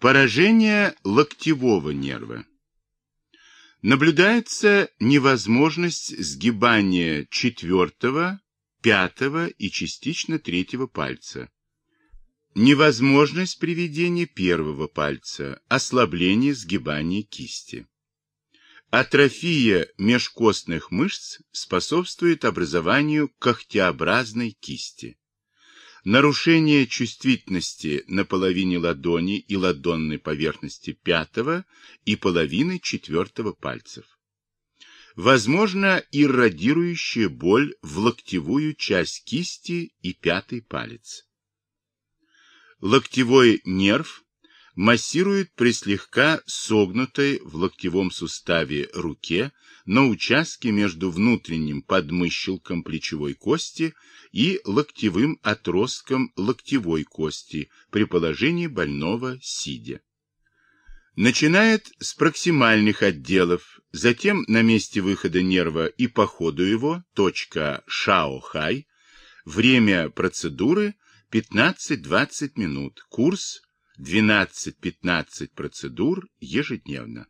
Поражение локтевого нерва. Наблюдается невозможность сгибания четвертого, пятого и частично третьего пальца. Невозможность приведения первого пальца, ослабление сгибания кисти. Атрофия межкостных мышц способствует образованию когтеобразной кисти. Нарушение чувствительности на половине ладони и ладонной поверхности пятого и половины четвертого пальцев. Возможно иррадирующая боль в локтевую часть кисти и пятый палец. Локтевой нерв массирует при слегка согнутой в локтевом суставе руке на участке между внутренним подмыщелком плечевой кости и локтевым отростком локтевой кости при положении больного сидя. Начинает с проксимальных отделов, затем на месте выхода нерва и по ходу его, точка Шао-Хай, время процедуры 15-20 минут, курс 12-15 процедур ежедневно.